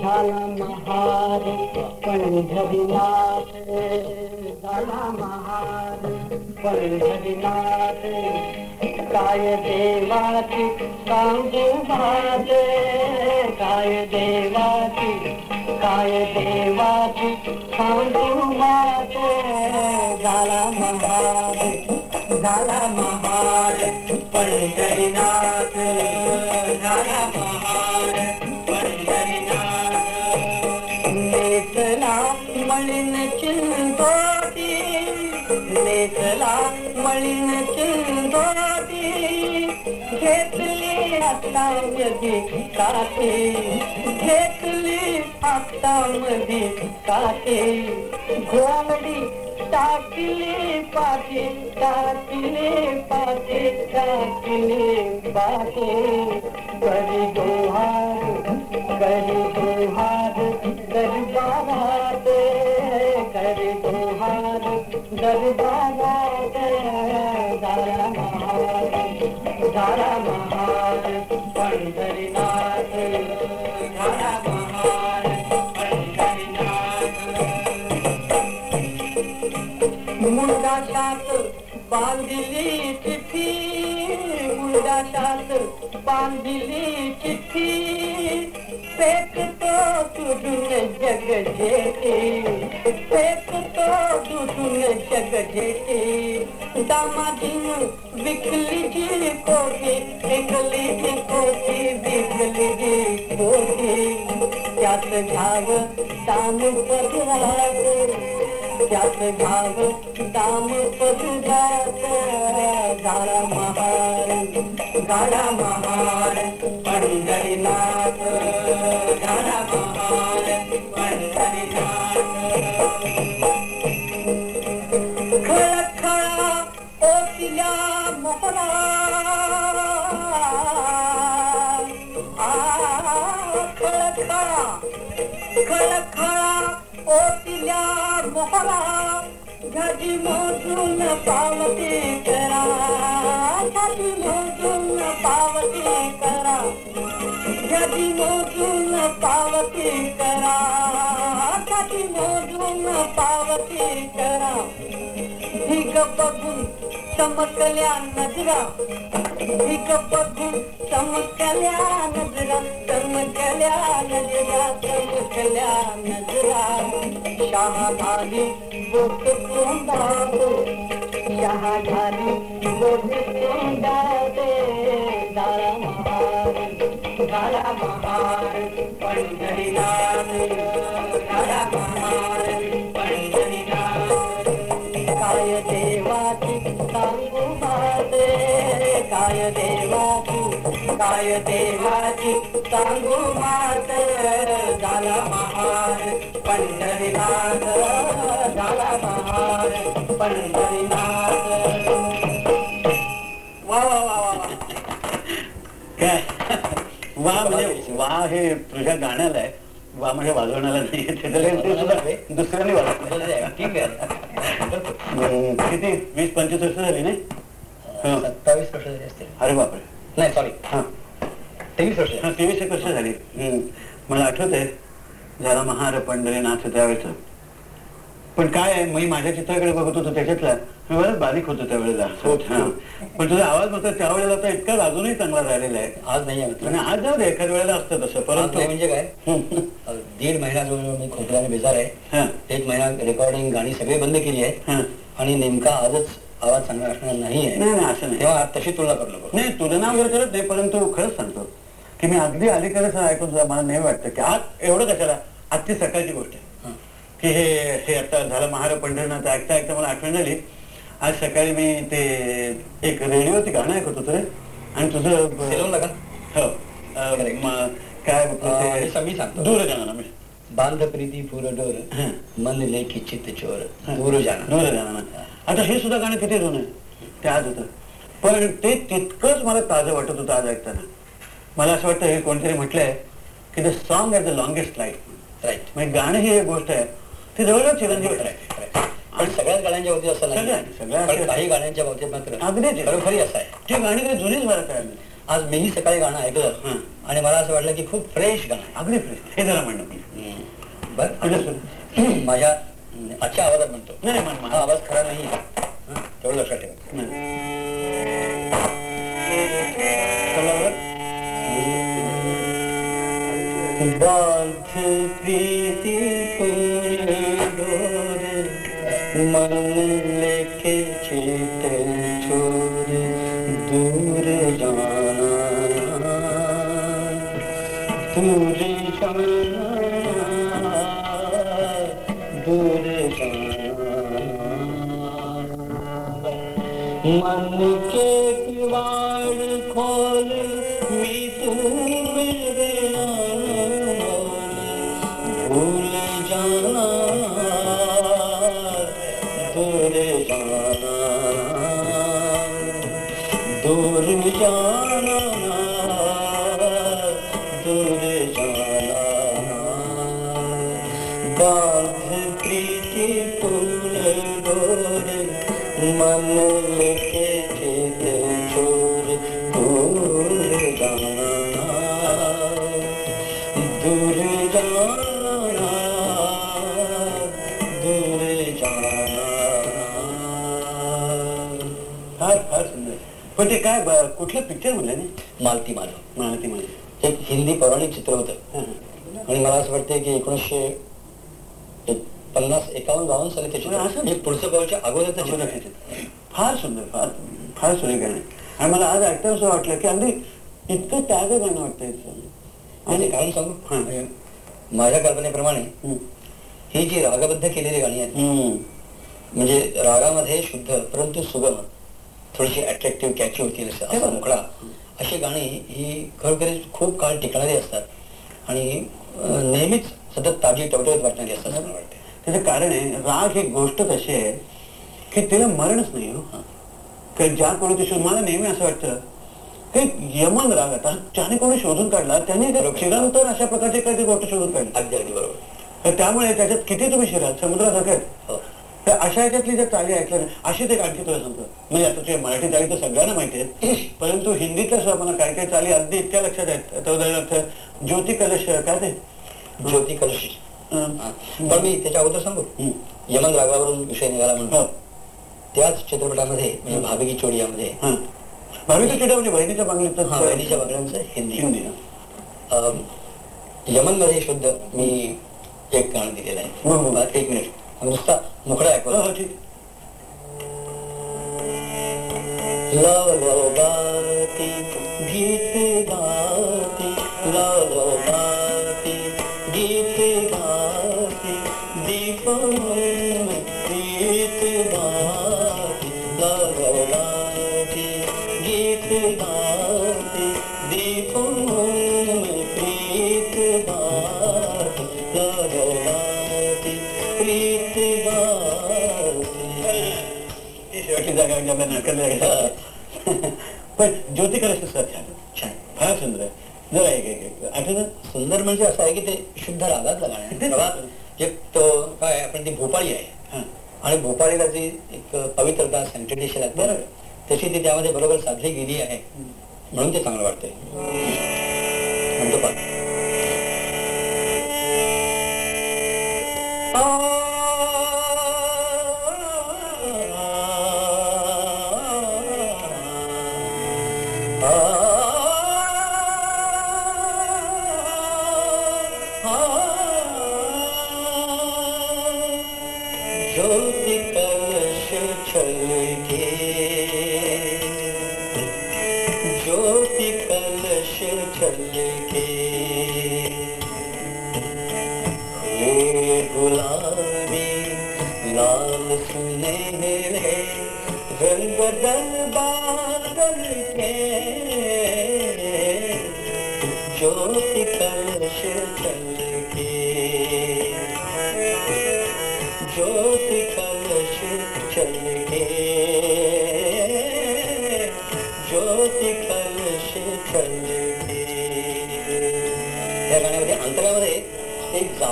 झाला महार पंढरीनाथ झाला महार पंढरीनाथ काय देवाची सांगू भात काय देवाची काय देवाची सांगू भात झाला महार झाला महार पंढरीनाथ झाला महार पंढरीनाथ नेसला मळीन चिंदोटी नेसला मळीन चिंदोटी घेतली हातामध्ये काठी घेतली हातामध्ये काठी घोमडी टाकले पाते टाकले पाते टाकले पाते करी दोहार करी दोहार दरबारात करी दोहार दरबारात झाला महार झाला महार पंढरीनाथ. बांधिली चिठ्ठी मुंडाशात बांधिली चिठ्ठी. फेकतो तुडून जग जेठी फेकतो तुडून जग झेटी दामाजीन विकली जी कोटी विकली जी कोटी विकली जी कोटी त्यात घ्याव दाम पदरात त्यात भाव दाम पदरात गाळा महार गाळा महार पंढरीनाथ गाळा महार पंढरीनाथ. खळ खळा मोहरा खळ खळा पावती करा घडी मोजून पावती करा। घडी मोजून पावती करा घडी मोजून पावती करा ढिग बघून चमकल्या नजरा. ढिग बघून चमकल्या नजरा चमकल्या नजरा चमकल्या नजरा. बोट बोट महार महार पंढरीनाथ महार. काय देवाची काय देवाची सांगू मात झाला महार पंढरीनाथ झाला महार पंढरीनाथ वा वा वा वा वा. काय वा म्हणजे वा हे तुझ्या गाण्याला आहे. वा म्हणजे वाजवण्याला नाही दुसऱ्याने वाजवलं ठीक आहे. हम्म, किती? वीस पंचवीस वर्ष झाली नाही? हं. सत्तावीस वर्ष झाली असतील अरे बापरे नाही सॉरी हा तेवीस वर्ष हा तेवीस एक वर्ष झाली हम्म. मला आठवत आहे जरा महार पंढरीनाथ त्यावेळेचं पण काय आहे मी माझ्या चित्राकडे बघत होतो त्याच्यातला मी बरंच बारीक होतो त्यावेळेला हा. पण तुझा आवाज मात्र त्यावेळेला तर इतका अजूनही चांगला झालेला आहे आज नाही आहे आणि आज जाऊ दे एखाद्या वेळेला असतं तसं परंतु म्हणजे काय हम्म. अ, दीड महिना जवळजवळ मी खोकल्याने बेजार आहे हा. एक महिना रेकॉर्डिंग गाणी सगळे बंद केली आहे. आणि नेमका आजच आवाज चांगला असणार नाही आहे. नाही नाही असं नाही. तेव्हा तशी तुलना करू नको. नाही तुलना वगैरे करत नाही परंतु खरंच सांगतो की मी अगदी अलीकडेच ऐकून सुद्धा मला नाही वाटतं की आज एवढं कशाला? आजची सकाळची गोष्ट आहे. की हे हे आता झालं महार पंढरनाथ ऐकता ऐकता मला आठवण झाली आज सकाळी मी ते एक रेडिओवरती गाणं ऐकत होतो रे. आणि तुझं? हो काय. दूर जाणार मी. बांध प्रीती पूर डोर. हं. मन लेखी चित्त चोर. दूर जाणार. दूर जाणार आता हे सुद्धा गाणं किती जुनं आहे? ते आज होतं. पण ते तितकंच मला ताजं वाटत होतं आज ऐकताना. मला असं वाटतं हे कोणतरी म्हटलंय की the song at the longest life right म्हणजे गाणं ही एक गोष्ट आहे. ती जवळजवळ चिरंजीव. आहे पण सगळ्याच गाण्यांच्या बाबतीत असं सगळ्या- नाही सगळ्या काही गाण्यांच्या बाबतीत मात्र. अगदीच. खरोखरी असं आहे. ती गाणी काही जुनीच बरं काय आज मीही सकाळी गाणं ऐकलं. आणि मला असं वाटलं की खूप फ्रेश गाणं. अगदी फ्रेश हे जरा म्हणणं. बरं. अगदी. माझ्या अच्छा आवाजात म्हणतो. नाही, म्हण, म्हण. हा आवाज खरा नाही. तेवढं लक्षात ठेवा. बांध मन के किवाड़ खोल मी तू मिल गया भूल जाना दूर जाना दूर जाना पण ते काय ब- कुठलं पिक्चर म्हणलं नाही मालती माधव मला ती म्हणजे एक हिंदी पौराणिक चित्र होतं आणि मला असं वाटतं की एकोणीसशे एक- पन्नास एकावन्न बावन्न साली त्याची असं? हे पुढचं पाऊलच्या अगोदरचं चित्र आहे. फार सुंदर फार फार सुरेख गाणं आहे. आणि मला आज ऐकता असं वाटलं की अगदी इतकं त्याग गाणं वाटतं इतकं. आणि कारण सांगू हं. म्हणजे माझ्या कल्पनेप्रमाणे हं. ही जी रागबद्ध केलेली गाणी आहेत हं. म्हणजे रागामध्ये शुद्ध परंतु सुगम थोडीशी अट्रॅक्टिव्ह कॅची होतील असं असा मोकळा. अशी गाणी ही खरोखरीच खूप काळ टिकणारी असतात. आणि नेहमीच सतत ताजी टवटवीत वाटणारी असतात असं मला वाटते. त्याचं कारण आहे राग ही गोष्ट कशी आहे की तिला मरणच नाही हो. की ज्या कोणी ते शोध मला नेहमी असं वाटतं की यमन राग आता ज्याने कोणी शोधून काढला त्याने. चिरंतर अशा प्रकारची काहीतरी गोष्ट शोधून काढली. अगदी अगदी बरोबर. तर त्यामुळे त्याच्यात किती तुम्ही शिराल? समुद्रासारखे तर अशा याच्यातली जर चाली ऐकल्या ना अशीच एक आणखी तुला सांगतो. म्हणजे आता तुझ्या मराठी चाली तर सगळ्यांना माहिती आहेत परंतु हिंदीतल्या सुद्धा मला काही काही चाली अगदी इतक्या लक्षात आहेत. आता उदाहरणार्थ ज्योती कलश काय ते? ज्योती कलश. पण मी त्याच्या अगोदर सांगू. हं. यमन रागावरून विषय निघाला हो. म्हणून त्याच चित्रपटामध्ये म्हणजे भाविकी चोडी यामध्ये हं. भाविका चिड्या म्हणजे बहिणीच्या हा वैदीच्या बागड्यांचं हिंदी. हिंदी अं, यमनमध्ये शुद्ध मी एक गाणं दिलेलं हो, हो. आहे एक पण ज्योती सर छान छान फार सुंदर आहे जरा एक सुंदर म्हणजे असं आहे की ते शुद्ध रागात तो काय आपण ती भोपाळी आहे आणि भोपाळीला जी एक पवित्रता सेंटिटेशन आहे बरोबर. तशी ती त्यामध्ये बरोबर साधली गेली आहे म्हणून ते चांगलं वाटतंय म्हणतो पहा.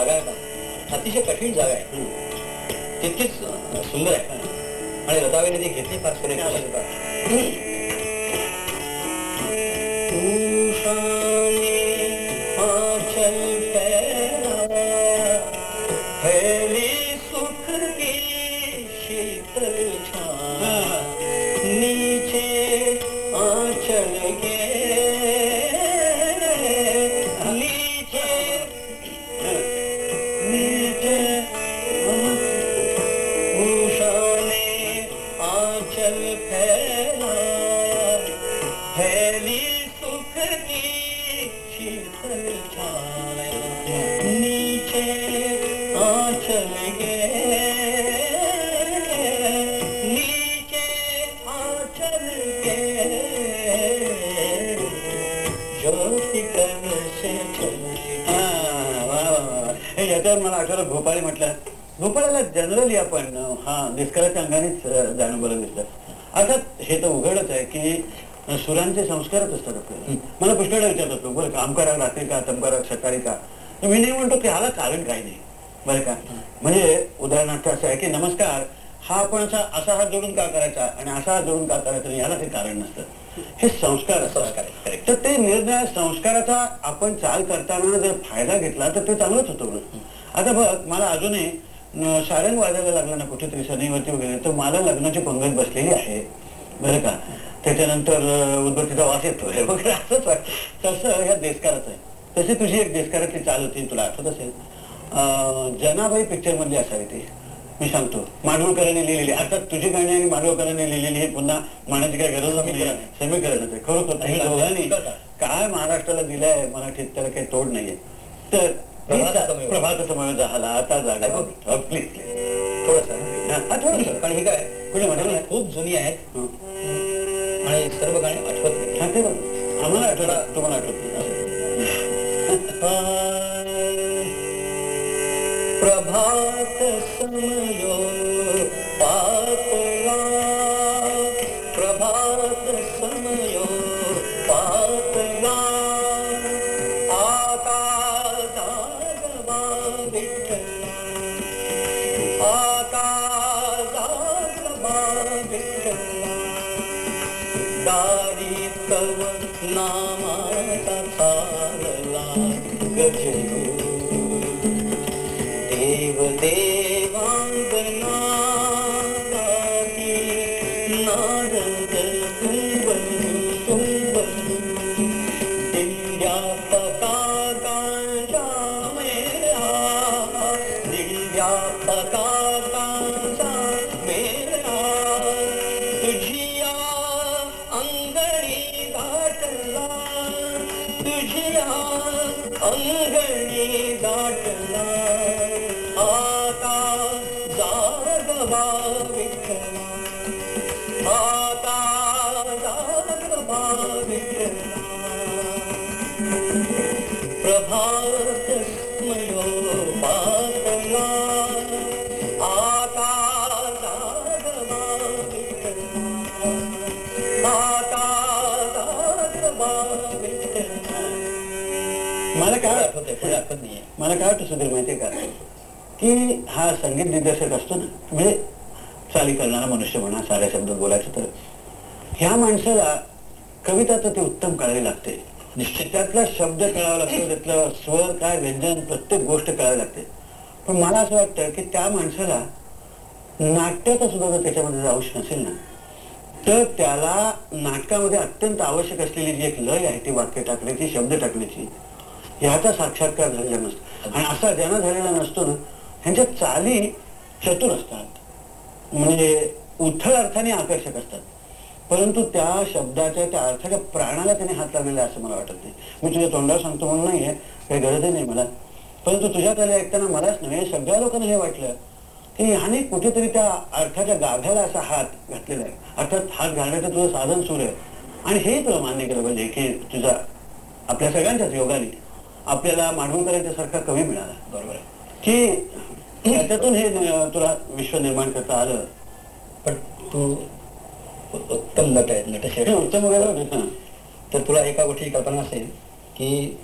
जागा आहे अतिशय कठीण जागा आहे. तितकीच सुंदर आहे. आणि लतावेने ती घेतली फार सुरेख हे याच्यावर मला आठवलं भोपाळी म्हटलं. भोपाळ्याला जनरली आपण हा निष्काळाच्या अंगानेच जाणं बरं दिसतं अर्थात हे तर उघडच आहे की सुरांचे संस्कारच असतात आपल्याला. मला पुष्कळ विचारतात लोक बरं का अमकाराक रात्री का तमकाराक सकाळी का? तर मी नाही म्हणतो की ह्याला कारण काही नाही. बरं का? म्हणजे उदाहरणार्थ असं आहे की नमस्कार हा आपण असा असा हात जोडून का करायचा? आणि असा हात जोडून का करायचा? याला काही कारण नसतं. हे संस्कार असतात संस्कार आहे, तर ते निर्णय संस्काराचा आपण चाल करताना जर फायदा घेतला तर ते चांगलंच होतं आता बघ मला अजूनही सारंग वाजायला लागलं ना कुठेतरी सनीवरती वगैरे तर मला लग्नाची पंगत बसलेली आहे. बरं का? त्याच्यानंतर उदबत्तीचा वास येतोय वगैरे असंच तसं ह्या देशकाराचं आहे. तशी तुझी एक देशकाराची चाल होती तुला आठवत असेल? अं, जनाबाई पिक्चरमधली असावी ती. मी सांगतो. माडगुळकरांनी लिहिलेली. आता तुझी गाणी आणि माडगुळकरांनी लिहिलेली ही पुन्हा मानाची काय गरज समीकरण. आहे खरोखर काय महाराष्ट्राला दिलंय मराठीत त्याला काही तोड नाहीये. तर प्रभात समोर झाला. आता जागा ऐकू. प्लीज थोडस. कारण ही काय? कुणी म्हटलं? नाही? खूप जुनी आहेत. हं. आणि सर्व गाणी आठवत नाही. आम्हाला आठवलं तुम्हाला आठवत. प्रभात मला काय वाटतं सुधीर माहितीये का? की हा संगीत दिग्दर्शक असतो ना म्हणजे चाली करणारा मनुष्य म्हणा साऱ्या शब्दात बोलायचं तर ह्या माणसाला कविता तर ते उत्तम कळावी लागते. निश्चित त्यातला शब्द कळावा लागतो त्यातलं स्वर काय व्यंजन प्रत्येक गोष्ट कळावी लागते. पण मला असं वाटतं की त्या माणसाला नाट्याचा सुद्धा जर त्याच्यामध्ये जर अंश नसेल ना तर त्याला नाटकामध्ये अत्यंत आवश्यक असलेली जी एक लय आहे ती वाक्य टाकण्याची शब्द टाकण्याची ह्याचा साक्षात्कार झालेला नसतो. आणि असा ज्यांना झालेला नसतो ना ह्यांच्या चाली चतुर असतात. म्हणजे उथळ अर्थाने आकर्षक असतात. परंतु त्या शब्दाच्या त्या अर्थाच्या प्राणाला त्याने हात लावलेला असं मला वाटत नाही. मी तुझ्या तोंडावर सांगतो म्हणून नाहीये काही गरजही नाही मला. परंतु तुझ्या कला ऐकताना मलाच नव्हे सगळ्या लोकांना हे वाटलं की ह्याने कुठेतरी त्या अर्थाच्या गाभ्याला असा हात घातलेला आहे. अर्थात हात घालण्याचं तुझं साधन सुरू आहे. आणि हे तुला मान्य केलं पाहिजे की तुझा आपल्या सगळ्यांच्याच योगाने आपल्याला मांडवकरांच्या सारखा कवी मिळाला बरोबर की त्याच्यातून हे तुला विश्व निर्माण करता आलं पण तू उत्तम नट आहे हे नटश्रेष्ठ उत्तम वगैरे. तर तुला एका गोष्टीची कल्पना असेल की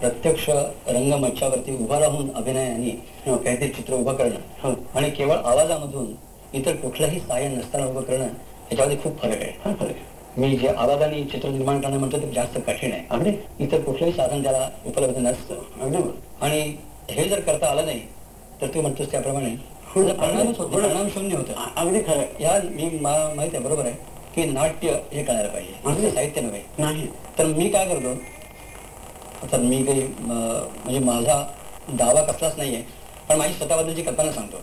प्रत्यक्ष रंगमंचावरती उभा राहून अभिनयाने हो. काहीतरी चित्र उभं हो. करणं आणि केवळ आवाजामधून इतर कुठलंही सहाय्य नसताना उभं करणं याच्यामध्ये खूप फरक आहे हा फरक आहे. मी जे आवाजाने चित्र निर्माण करणं म्हणतो ते जास्त कठीण आहे. अगदी. इतर कुठलंही साधन त्याला उपलब्ध नसतं. आणि हे जर करता आलं नाही तर तू म्हणतोस त्याप्रमाणे होतो परिणाम शून्य होतं. अगदी खरं. या मी मा- माहिती आहे बरोबर आहे की नाट्य हे कळायला पाहिजे. नुसतं साहित्य नव्हे. नाही. तर मी काय करतो? तर मी काही म्हणजे माझा दावा कसलाच नाही आहे पण माझी स्वतःबद्दलची कल्पना सांगतो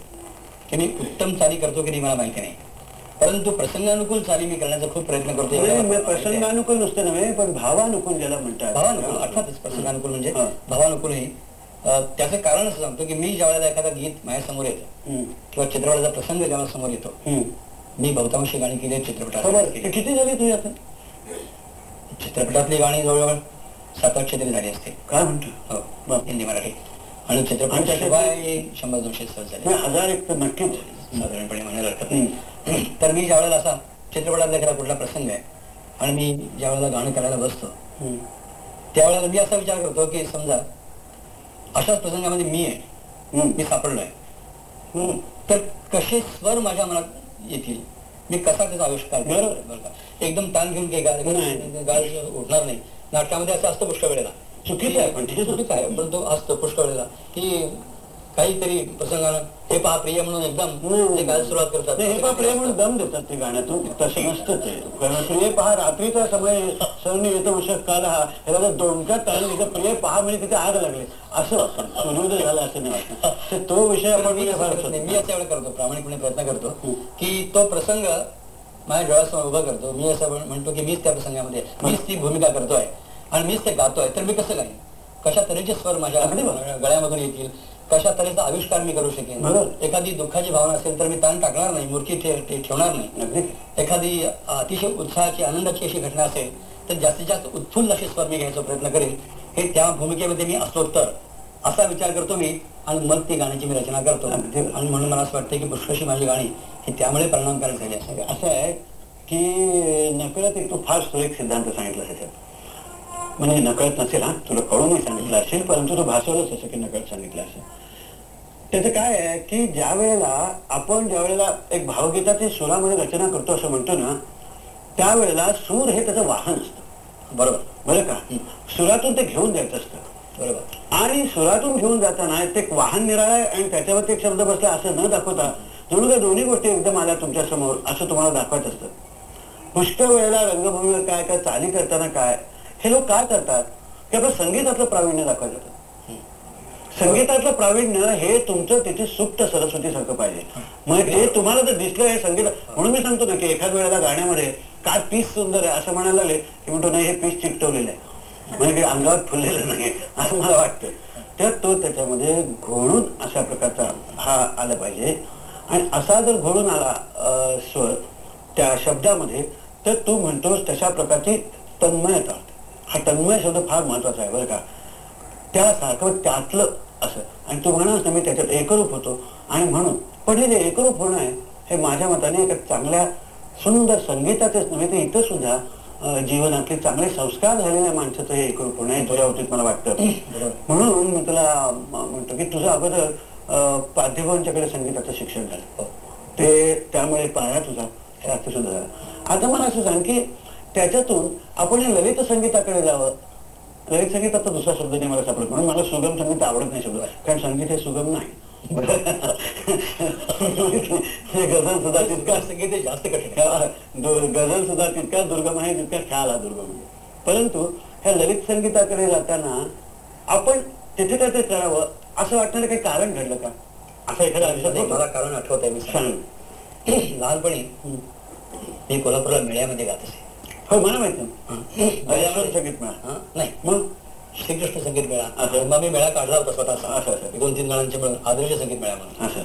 की मी उत्तम चाली करतो की नाही मला माहिती नाही. परंतु प्रसंगानुकूल चाली मी करण्याचा खूप प्रयत्न करतो. प्रसंगानुकूल नुसतं नव्हे पण भावानुकूल ज्याला म्हणतात. भावानुकूल अर्थातच प्रसंगानुकूल म्हणजे हा. भावानुकूलही अं, त्याचं कारण असं सांगतो की मी ज्या वेळेला एखादा गीत माझ्यासमोर येतं किंवा चित्रपटाचा प्रसंग जेव्हा समोर येतो. मी बहुतांशी गाणी केली चित्रपटात ते किती झाली तुझी आता चित्रपटातली गाणी जवळजवळ सात आठशे तरी झाली असतील. काय म्हणतो? हो. हिंदी मराठी. आणि आणि चित्रपटाच्या त्याच्यात- शिवाय शंभर दोनशे सहज झाले. हजार एक तर नक्कीच. साधारणपणे म्हणायला हरकत नाही. तर मी ज्या वेळेला असा चित्रपटातला एखादा कुठला प्रसंग आहे आणि मी ज्या वेळेला गाणं करायला बसतो. त्यावेळेला मी असा विचार करतो की समजा अशाच प्रसंगामध्ये मी आहे. मी सापडलोय हम्म. तर कसे स्वर माझ्या मनात येतील मी कसा त्याचा आविष्कार? बरोबर. एकदम ताण घेऊन काही गाय. गाय उठणार नाही नाटकामध्ये असं असतं पुष्कळ वेळेला चुकीचं आहे पण ते चुकीचं आहे पण तो असतो पुष्कळ वेळेला की काहीतरी प्रसंगानं हे पहा प्रिय म्हणून एकदम ते गायला सुरुवात करतात. हे पहा प्रिय म्हणून दम देतात ते गाण्यातून. तसं नसतं ते कारण प्रिय पहा रात्रीचा समय सरणी येतो उशक काल हा. ह्याला दोनच्या ताण तिथं प्रिय पहा म्हणजे तिथे आग लागले. असं सूर्योदय झाला असं नाही वाटत. तो विषय आपण मी म्हणजे असं फार करत नाही. मी असं एवढं करतो प्रामाणिकपणे प्रयत्न करतो की तो प्रसंग माझ्या डोळ्यासमोर उभा करतो. मी असं म्हण- म्हणतो की मीच त्या प्रसंगामध्ये मीच ती भूमिका करतोय. आणि मीच ते गातोय. तर मी कसं गाईन? कशा तऱ्हेचे स्वर माझ्या. गळ्यामधून येतील? कशा तऱ्हेचा आविष्कार मी करू शकेन. एखादी दुःखाची भावना असेल तर मी ताण टाकणार नाही मूर्ती ठेवणार नाही. एखादी अतिशय उत्साहाची आनंदाची अशी घटना असेल तर जास्तीत जास्त उत्फुल्ल असे स्वर मी घ्यायचा प्रयत्न करेन. हे त्या भूमिकेमध्ये मी असलो तर असा विचार करतो मी आणि मग ती गाण्याची मी रचना करतो. आणि म्हणून मला असं वाटतं की पुष्कळशी माझी गाणी ही त्यामुळे परिणामकारक झाली असं आहे की नकळत एक तू फार सुरेख सिद्धांत सांगितला त्याच्यात म्हणजे नकळत नसेल हा तुला कळून नाही सांगितलं असेल परंतु तो भासवलंच असं की नकळत सांगितलं असेल. त्याचं काय आहे की ज्या वेळेला आपण ज्या वेळेला एक भावगीताची सुरामध्ये रचना करतो असं म्हणतो ना त्यावेळेला सूर हे त्याचं वाहन असतं. बरोबर. बरं का? सुरातून ते घेऊन जायचं असतं. बरोबर. आणि सुरातून घेऊन जाताना ते एक वाहन निराळं आहे आणि त्याच्यावरती एक शब्द बसला असं न दाखवता जणू त्या दोन्ही गोष्टी एकदम आल्या तुमच्यासमोर असं तुम्हाला दाखवायचं असतं. पुष्कळ वेळेला रंगभूमीवर काय काय चाली करताना काय हे लोक काय करतात? की आपलं संगीतातलं प्रावीण्य दाखवायचं होतं. संगीतातलं प्रावीण्य हे तुमचं तिथे सुप्त सरस्वती सारखं पाहिजे. मग ते तुम्हाला जर दिसलं हे संगीत म्हणून मी सांगतो ना की एखाद वेळेला गाण्यामध्ये काय पीस सुंदर आहे असं म्हणायला लागले की म्हणतो नाही हे पीस चिकटवलेलं आहे. म्हणजे अंगावर फुललेलं नाही असं मला वाटतं तर तो त्याच्यामध्ये घोळून अशा प्रकारचा हा आला पाहिजे. आणि असा जर घोळून आला अं, स्वर त्या शब्दामध्ये तर तू म्हणतोस तशा प्रकारची तन्मयता. हा तन्मय शब्द फार महत्त्वाचा आहे बरं का. त्यासारखं त्यातलं असं. आणि तू म्हणास ना मी त्याच्यात एकरूप होतो. आणि म्हणून पण हे जे एकरूप होणं आहे हे माझ्या मताने एका चांगल्या सुंदर संगीताचेच नव्हे तर इथं सुद्धा जीवनातले चांगले संस्कार झालेल्या माणसाचं हे एकरूप होणं आहे तुझ्या बाबतीत मला वाटतं. म्हणून मी तुला म्हणतो की तुझं अगोदर प्राध्यापकांच्याकडे संगीताचं शिक्षण झालं. ते त्यामुळे पाया तुझा शास्त्र सुद्धा झाला. आता मला असं सांग की त्याच्यातून आपण हे ललित संगीताकडे जावं ललित संगीताचा दुसरा शब्द नाही मला सापडत म्हणून मला सुगम संगीत आवडत नाही शब्द कारण संगीत हे सुगम नाही. गझल सुद्धा तितका संगीत हे जास्त कठीण गझल सुद्धा तितका दुर्गम आहे तितका ख्याल हा दुर्गम आहे. परंतु ह्या ललित संगीताकडे जाताना आपण तिथे काय ते करावं असं वाटणारं काही कारण घडलं का? असं एखादा आयुष्यात मला? कारण आठवत आहे मी सांग. लहानपणी मी कोल्हापूरला मेळ्यामध्ये गात असे. हो मला माहिती मेळ्यामध्ये- संगीत मेळा? नाही. मग? श्रीकृष्ण संगीत मेळा. मग मी मेळा काढला होता स्वतःचा असं. दोन तीन जणांचे मिळून आदर्श संगीत मेळा म्हणून. असं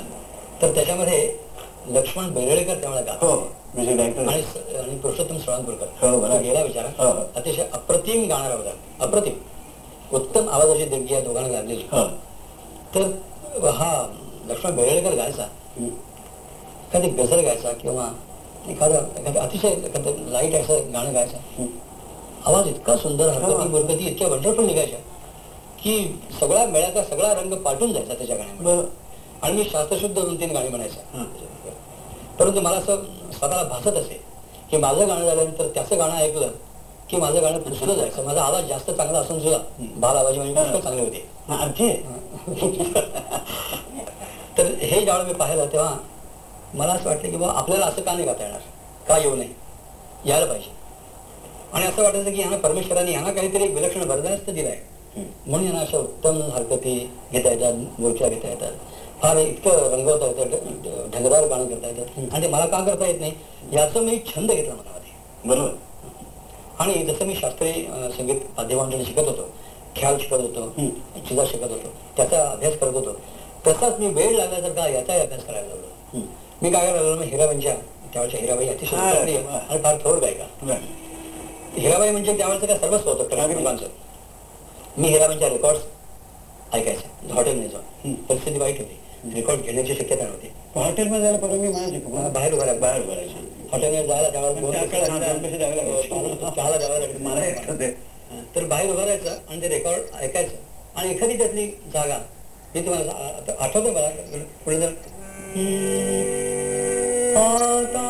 तर त्याच्यामध्ये लक्ष्मण बेरळेकर त्यावेळेला गात हो म्युझिक डायरेक्टर आणि पुरुषोत्तम श्रवणपूरकर हो, गेला विचारा. हो, हो. अतिशय अप्रतिम गाणारा होता अप्रतिम. उत्तम आवाजाची देणगी या दोघांना लाभलेली. हो. तर हा लक्ष्मण बेरळेकर गायचा. एखादी गझल गायचा किंवा एखादं एखादं अतिशय एखादं लाइट असं गाणं गायचा. आवाज इतका सुंदर हरकती. मुरकती इतक्या वंडरफुल निघायच्या की सगळा मेळ्याचा सगळा रंग पाठून जायचा त्याच्या गाण्यामध्ये आणि मी शास्त्रशुद्ध दोन तीन गाणी म्हणायचं. परंतु मला असं स्वतःला भासत असे की माझं गाणं झाल्यानंतर त्याचं गाणं ऐकलं की माझं गाणं पुसलं जायचं माझा आवाज जास्त चांगला असून सुद्धा बाल आवाज म्हणजे चांगले होते. तर हे ज्यावेळेला मी पाहिलं तेव्हा मला असं वाटलं की बाबा आपल्याला असं का नाही गाता येणार? का येऊ नये? यायला पाहिजे. आणि असं वाटायचं की ह्यांना परमेश्वराने ह्यांना काहीतरी एक विलक्षण वरदानच तर दिलंय. म्हणून यांना अशा उत्तम हरकती घेता येतात मूर्छा घेता येतात. फार इतकं रंगवता येतं ढगदार गाणं करता येतं आणि ते मला का करता येत नाही? याचं मी छंद घेतला मनामध्ये बरोबर. आणि जसं मी शास्त्रीय संगीत माध्यमांकडे शिकत होतो ख्याल शिकत होतो चिजा शिकत होतो त्याचा अभ्यास करत होतो. तसाच मी वेळ लागल्यासारखा याचाही अभ्यास करायला लागलो. मी काय करायला लागलो मी हिराबाईंच्या त्यावेळेच्या हिराबाई अतिशय लोकप्रिय. आणि फार थोर गायिका. हिराबाई म्हणजे त्यावेळेचं काय सर्वस्व होतं कलाकार लोकांचं मी हिराबाईंच्या रेकॉर्ड्स ऐकायचे हॉटेलमध्ये जाऊन परिस्थिती वाईट होती रेकॉर्ड घेण्याची शक्यता नव्हती हॉटेलमध्ये जायला परत मी म्हणायचे बाहेर उभा. बाहेर उभं. हॉटेलमध्ये जायला त्यावेळेस पण त्या काळात दोन पैसे द्यावे लागायचे. चहाला- द्यावं लागायचं. मला. तर बाहेर उभं राहायचं आणि ते रेकॉर्ड ऐकायचं आणि एखादी त्यातली जागा मी तुम्हाला आठवतं मला पुढे जर आता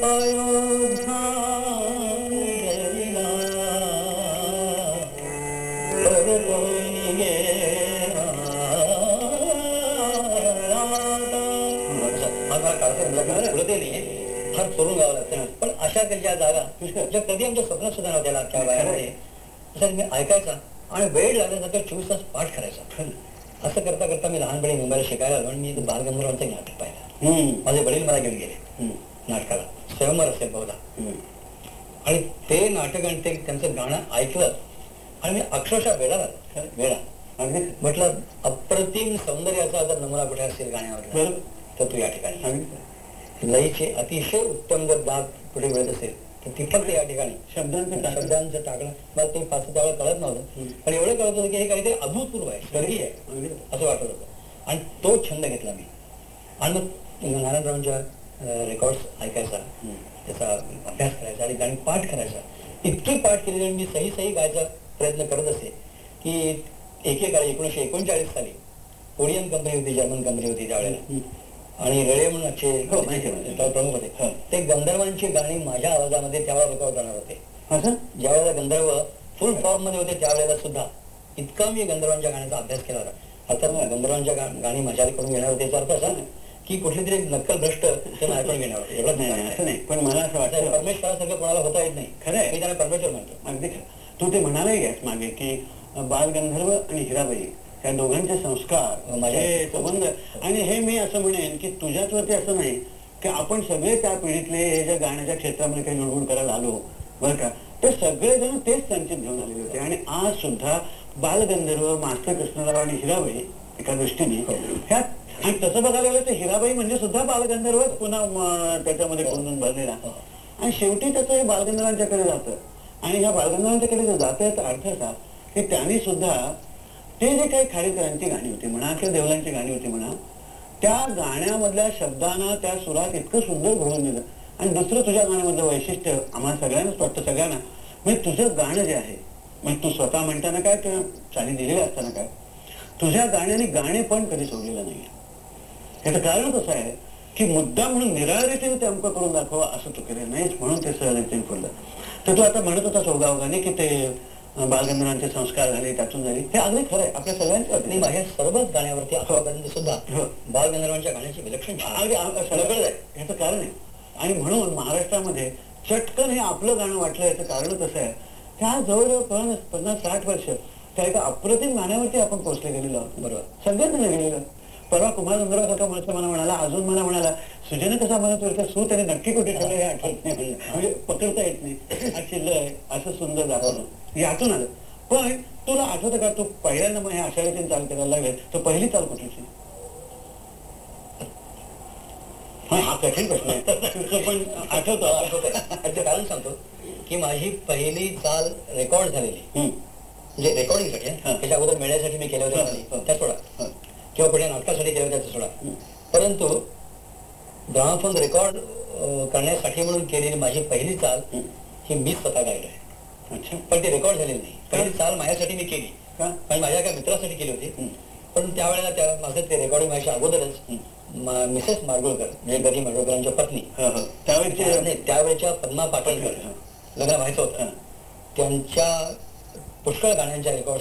फार लागतं पण अशा कशा जागा ज्या कधी आमच्या स्वप्नात सुद्धा नव्हत्या लागत्या वयामध्ये मी ऐकायचा आणि वेळ लागल्यानंतर चोवीस तास पाठ करायचा असं करता करता मी लहानपणी मुंबईला शिकायला आलो आणि मी बालगंधर्वांचं नाटक पाहिलं. माझे वडील मला घेऊन गेले. नाटकाला स्वयंवर असेल बहुधा. आणि ते नाटक आणि ते त्यांचं गाणं ऐकलं आणि मी अक्षरशः वेळा वेळा अगदी म्हटलं अप्रतिम सौंदर्याचा जर नमुना कुठे असेल गाण्यावर. तर तू या ठिकाणी लईचे अतिशय उत्तम जर दाग कुठे मिळत असेल तर ती या ठिकाणी. शब्दांचं. शब्दांचं टाकणं. मला ते फारसं त्यावेळेला कळत नव्हतं. पण एवढं कळत होतं की हे काहीतरी अभूतपूर्व आहे. स्वर्गीय आहे. असं वाटत होतं. आणि तो छंद घेतला मी. आणि मग नारायणरावांच्या रेकॉर्ड्स ऐकायचा. त्याचा अभ्यास करायचा आणि गाणी पाठ करायचा. इतकी पाठ केली आणि मी सही सही गायचा प्रयत्न करत असे की एकेकाळी एकोणीशे एकोणचाळीस साली ओडियन कंपनी होती जर्मन कंपनी होती त्यावेळेला. आणि रळे म्हणून अक्षय हो. प्रमुख होते. ते गंधर्वांची गाणी माझ्या आवाजामध्ये त्यावेळेला रेकॉर्ड करणार होते. ज्यावेळेला गंधर्व फुल फॉर्ममध्ये होते त्यावेळेला सुद्धा. इतका मी गंधर्वांच्या गाण्याचा अभ्यास केला होता. अर्थात गंधर्वांच्या गाणी माझ्याकडून घेणार होते याचा अर्थ असा की कुठली तरी नक्कल भ्रष्ट ते घेणार होते. एवढंच नाही असं नाही. पण मला असं वाटतं परमेश्वरासारखं कोणाला होता येत नाही. खरं आहे. मी त्यांना परमेश्वर म्हणतो. अगदी तू ते म्हणालाही आहेस मागे की बालगंधर्व आणि हिराबाई या दोघांचे संस्कार माझ्या- माझे संबंध. आणि हे मी असं म्हणेन की तुझ्याचवरती असं नाही की आपण सगळे त्या पिढीतले हे ज्या गाण्याच्या क्षेत्रामध्ये काही लुडबुड करायला आलो बरं का ते सगळेजण तेच संचित घेऊन आलेले होते. आणि आज सुद्धा बालगंधर्व मास्टर कृष्णराव आणि हिराबाई एका दृष्टीने ह्या आणि तसं बघायला गेलं तर हिराबाई म्हणजे सुद्धा बालगंधर्वच पुन्हा त्याच्यामध्ये कोंडून भरलेला. आणि शेवटी त्याचं हे बालगंधर्वांच्याकडे जातं. आणि ह्या बालगंधर्वांच्याकडे जर जातं याचा अर्थ असा की त्यांनी सुद्धा ते जे काही खाडीकरांची गाणी होती म्हणा किंवा देवलांची गाणी होती म्हणा त्या गाण्यामधल्या शब्दांना त्या सुरात इतकं सुंदर घडून दिलं. आणि दुसरं तुझ्या गाण्यामधलं वैशिष्ट्य आम्हाला सगळ्यांनाच वाटतं सगळ्यांना. म्हणजे तुझं गाणं जे आहे म्हणजे तू स्वतः म्हणताना काय किंवा चाली दिलेलं असताना काय तुझ्या गाण्याने गाणे पण कधी सोडलेलं नाही याचं कारण कसं आहे की मुद्दा म्हणून निराळरीतीने ते अंक करून दाखवा असं तू केलं नाहीच म्हणून ते सहजरीतीने फुललं तर तू आता म्हणत होता चौगावगाने की ते बालगंधर्वांचे संस्कार झाले त्यातून झाले. हे अगदी खरं आहे. आपल्या सगळ्यांच्या आणि माझ्या सर्वच गाण्यावरती आतापर्यंत सुद्धा हो. बालगंधर्वांच्या गाण्याची विलक्षण आहे. अगदी सगळं आहे. ह्याचं कारण आहे. आणि म्हणून महाराष्ट्रामध्ये चटकन हे आपलं गाणं वाटलं याचं कारण कसं आहे? त्या जवळजवळ पन्नास पन्नास साठ वर्ष त्या एका अप्रतिम गाण्यावरती आपण पोहोचले गेलेलो आहोत. बरोबर. सगळ्यांना गेलेलो परवा कुमार सुंदरा काका मला मला म्हणाला अजून मला म्हणाला सुजन कसा म्हणत होता सू त्याने नक्की कुठे ठेवलं हे आठवत नाही. म्हणजे पकडता येत नाही. अशी लय असं सुंदर दाखवलं. यातून आलं पण तुला आठवतं का तू पहिल्यांदा मग हे आषाढीची चाल करायला लागेल तर पहिली चाल कुठलीची हा कठीण प्रश्न आहे पण आठवतो आठवतंय. त्याचं कारण सांगतो की माझी पहिली चाल रेकॉर्ड झालेली. म्हणजे रेकॉर्डिंगसाठी. त्याच्या अगोदर मिळण्यासाठी मी केल्या होत्या. त्या सोडा. किंवा पुढे नाटकासाठी केल्या होत्या त्या सोडा परंतु ग्रामफोन रेकॉर्ड करण्यासाठी म्हणून केलेली माझी पहिली चाल. ही मी स्वतः गायली आहे अच्छा. पण ती रेकॉर्ड झालेली नाही. पहिली चाल माझ्यासाठी मी केली. आणि माझ्या एका मित्रासाठी केली होती. पण त्यावेळेला त्या माझं ते रेकॉर्डिंग व्हायच्या अगोदरच मिसेस माडगुळकर म्हणजे गदी माडगुळकरांच्या पत्नी. नाही, त्यावेळेच्या पद्मा पाटणकर. लग्न व्हायचं. होतं. त्यांच्या पुष्कळ गाण्यांच्या रेकॉर्ड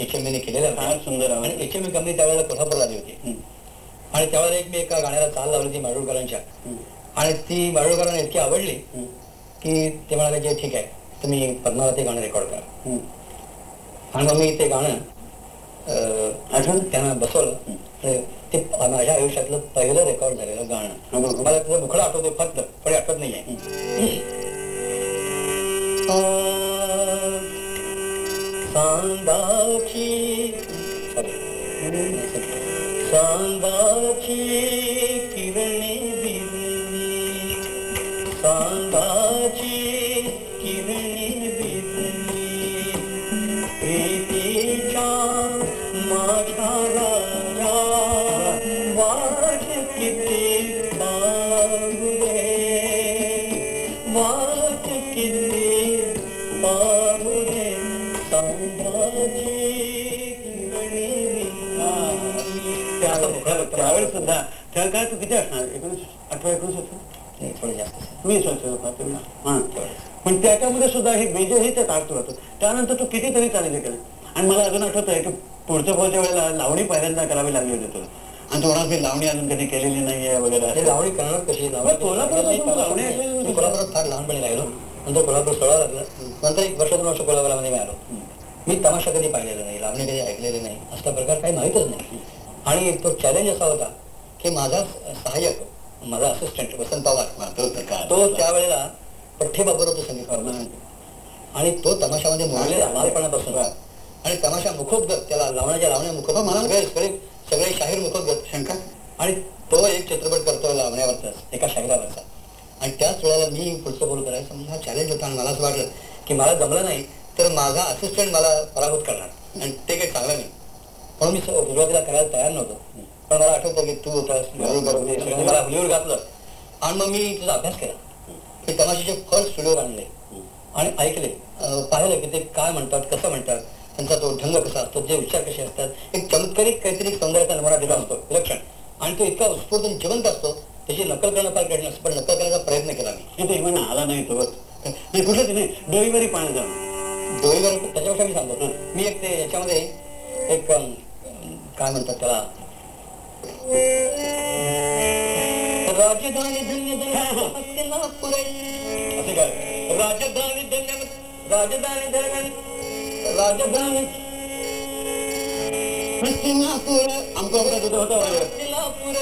एच एम केलेल्या फार होत्या सुंदर आणि एच एम कंपनी त्यावेळेला कोल्हापूरला आली होती. आणि त्यावेळेला एक मी एका गाण्याला चाल लावली ती माडगुळकरांच्या. आणि ती माडगुळकरांना इतकी आवडली. की ते म्हणाले की ठीक आहे. तुम्ही पद्माला ते गाणं रेकॉर्ड करा आणि मग मी ते गाणं अं, त्यांना बसवलं ते माझ्या आयुष्यातलं पहिलं रेकॉर्ड झालेलं गाणं मला तुझं मुखडं आठवतोय फक्त पण आठवत नाही सांगाची सांगाची किरणे दिली सांगाची काय तू किती असणार? एकोणीस अठरा एकोणीस असणार? नाही, थोडं जास्त हा पण त्याच्यामध्ये सुद्धा हे बीजही ते ताकतो राहतो त्यानंतर तू कितीतरी चालीले केले. आणि मला अजून आठवत आहे की पुढच्या पुढच्या वेळेला लावणी पहिल्यांदा करावी लागली होती तुला. आणि तुला मी लावणी अजून कधी केलेली नाहीये वगैरे ते असं. लावणी करणार कशी? लावणी मी. कोल्हापुरात फार लहानपणी राहिलो. नंतर कोल्हापूर सोळा लागलं. नंतर एक वर्ष दोन वर्ष कोल्हापुरामध्ये मी आलो. मी तमाशा कधी पाहिलेला नाही लावणी कधी ऐकलेली नाही. असा प्रकार काही माहीतच नाही. आणि एक तो चॅलेंज असा होता की माझा सहाय्यक माझा असिस्टंट वसंत हा, पवार तो त्यावेळेला पठ्ठे बाबर होतो संगीत आणि तो तमाशामध्ये मोडलेला बालपणापासून आणि तमाशा मुखोद्गत त्याला लावण्याच्या लावण्या मुखोद्गत मला सगळे सगळे सगळे शाहीर मुखोद्गत. शंका आणि तो एक चित्रपट करतो लावण्यावरचाच एका शाहिरावरचा. आणि त्याच वेळेला मी पुढचं बोल करायचं हा चॅलेंज होता आणि मला असं वाटलं की मला जमलं नाही तर माझा असिस्टंट मला पराभूत करणार. आणि ते काही चांगलं नाही. म्हणून मी सुरुवातीला करायला तयार नव्हतो. मला आठवतं की तू होतास मला हुलीवर घातलं. आणि मग मी तुझा अभ्यास केला. मी तमाशाचे फर्स्ट स्टुडिओ आणले. आणि ऐकले. पाहिलं की ते काय म्हणतात कसं म्हणतात त्यांचा तो ढंग कसा असतो जे विचार कसे असतात एक चमत्कारिक काहीतरी सौंदर्याचा नमुना दिला असतो विलक्षण. आणि तो इतका उत्स्फूर्त जिवंत असतो त्याची नकल करणं फार कठीण असतं पण नकल करण्याचा प्रयत्न केला मी. इथे म्हणा आला नाही तो. नाही कुठलं तिने डोईवरी पाणी जाणं डोईवर त्याच्यापेक्षा मी सांगतो. मी एक ते याच्यामध्ये एक काय म्हणतात त्याला राजधानी धन्य धन्य हस्तिनापुर असे काय राजधानी धन्य राजधानी धन्य राजधानी हस्तिनापुर आमचं आपलं तिथं होतं वगैरे. हस्तिनापुर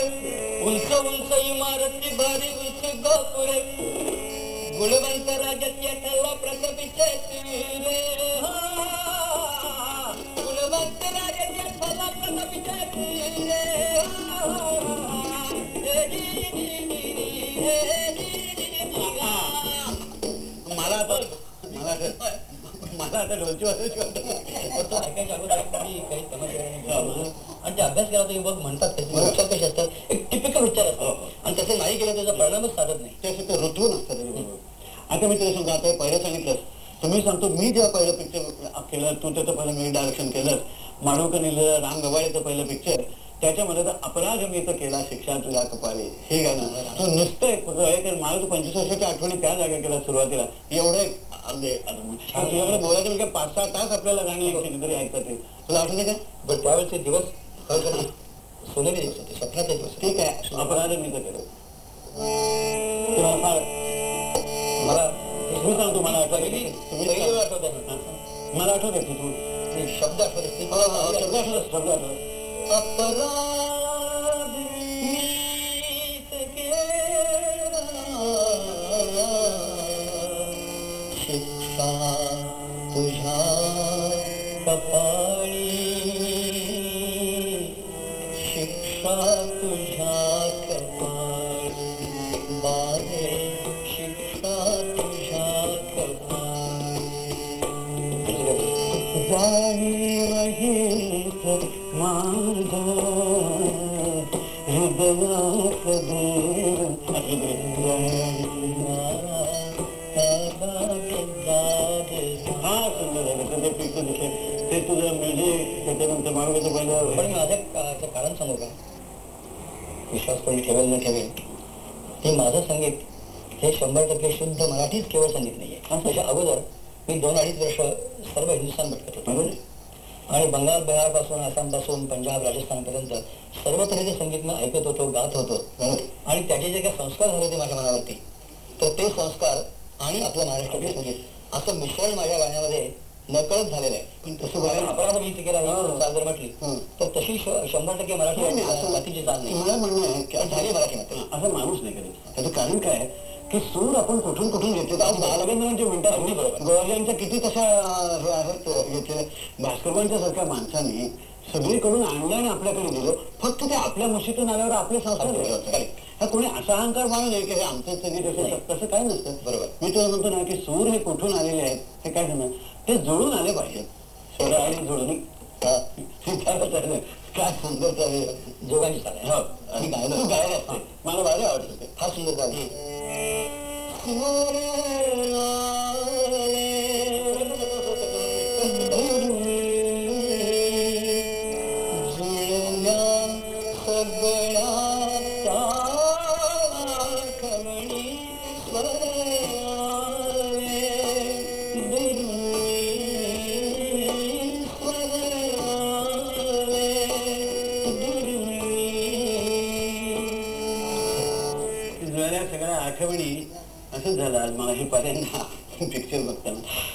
उंच उंच इमारती भारी उंच गोपुर गुणवंत राजत्य ठरला प्रतापीचे तीरे मला आता मला आता मला आता ढोलची वाजायची वाटत तो ऐकायच्या अगोदर मी काही तमाशाने गेलो. आणि ते अभ्यास केला तर बघ म्हणतात त्याचे उच्चार कसे असतात? एक टिपिकल उच्चार असतात आणि तसे नाही केलं त्याचा परिणामच साधत नाही. ते सुद्धा ऋतू नसतं त्याच्याबरोबर आता मी तुला आता हे पहिलं सांगितलं. तुम्ही सांगतो मी जेव्हा पहिलं पिक्चर केलं तू त्याचं पहिलं मी डायरेक्शन केलं माडवकर लिहिलेलं राम गवाळेचं पहिलं पिक्चर त्याच्यामध्ये तर अपराध मी तर केला शिक्षा तुझ्या कपाळे. हे गाणं. तू नुसतं एक हे कर, मला तू पंचवीस वर्षाच्या आठवणी त्या जागा केला सुरुवातीला. एवढं एक तुझ्याकडे बोलायचं म्हणजे पाच सहा तास आपल्याला गाणी कितीतरी ऐकतात ते. तुला आठवते का? बरं त्यावेळेचे दिवस तर सोनेरी दिवस होते. स्वप्नाचे दिवस. ठीक आहे. अपराध मी तर केलं. तुला फार मला मी सांगतो मला आठवतं. तुम्ही आठवते. मला आठवते तू शब्द आठवते. ते हो, हो, शब्द आठवत शब्द आठवत. अपराध। ते तुझं म्युझिक त्याच्यानंतर माळवेचं पण पहिलं माझ्या काळाचं कारण सांगू का विश्वास कोणी ठेवेल न ठेवेल हे माझं संगीत हे शंभर टक्के शुद्ध मराठीच केवळ संगीत नाहीये त्याच्या अगोदर मी दोन अडीच वर्ष सर्व हिंदुस्थान भटकत होतो. बरोबर. आणि बंगाल बिहारपासून आसामपासून पंजाब राजस्थानपर्यंत सर्व तऱ्हेचे संगीत मी ऐकत होतो गात होतो. आणि त्याचे जे काही संस्कार झाले होते माझ्या मनावरती. तर ते संस्कार आणि आपलं महाराष्ट्रातील संगीत असं मिश्रण माझ्या गाण्यामध्ये नकळत झालेलं आहे. पण तसं अपराध विहित केला ही. जर म्हटली तर तशी शंभर टक्के मराठी नाही, असं- जातीची चाल नाही. मला म्हणणं आहे झाली मराठीमध्ये असं माणूस नाही कधी. त्याचं कारण काय आहे? की सूर आपण कुठून कुठून घेतो आज बालगंधरांचे म्हणतात अगदी बरोबर. किती तशा हे आहेत घेतलेल्या भास्करबांच्या सारख्या माणसांनी सगळीकडून आणलं आणि आपल्याकडे दिलं फक्त ते आपल्या मशीतून आल्यावर आपले संस्कार. हा कोणी असा अहंकार मानू नये की हे आमचं नाही. असेल तसं काय नसतं बरोबर. मी तुला म्हणतो ना की सूर हे कुठून आलेले आहेत हे काय सांगणार ते जुळून आले पाहिजेत स्वर आणि हा. हे काय सुंदर चालेल जोगांची चाल आहे हो, आणि गायला तू पहिल्यांदा पिक्चर बघताना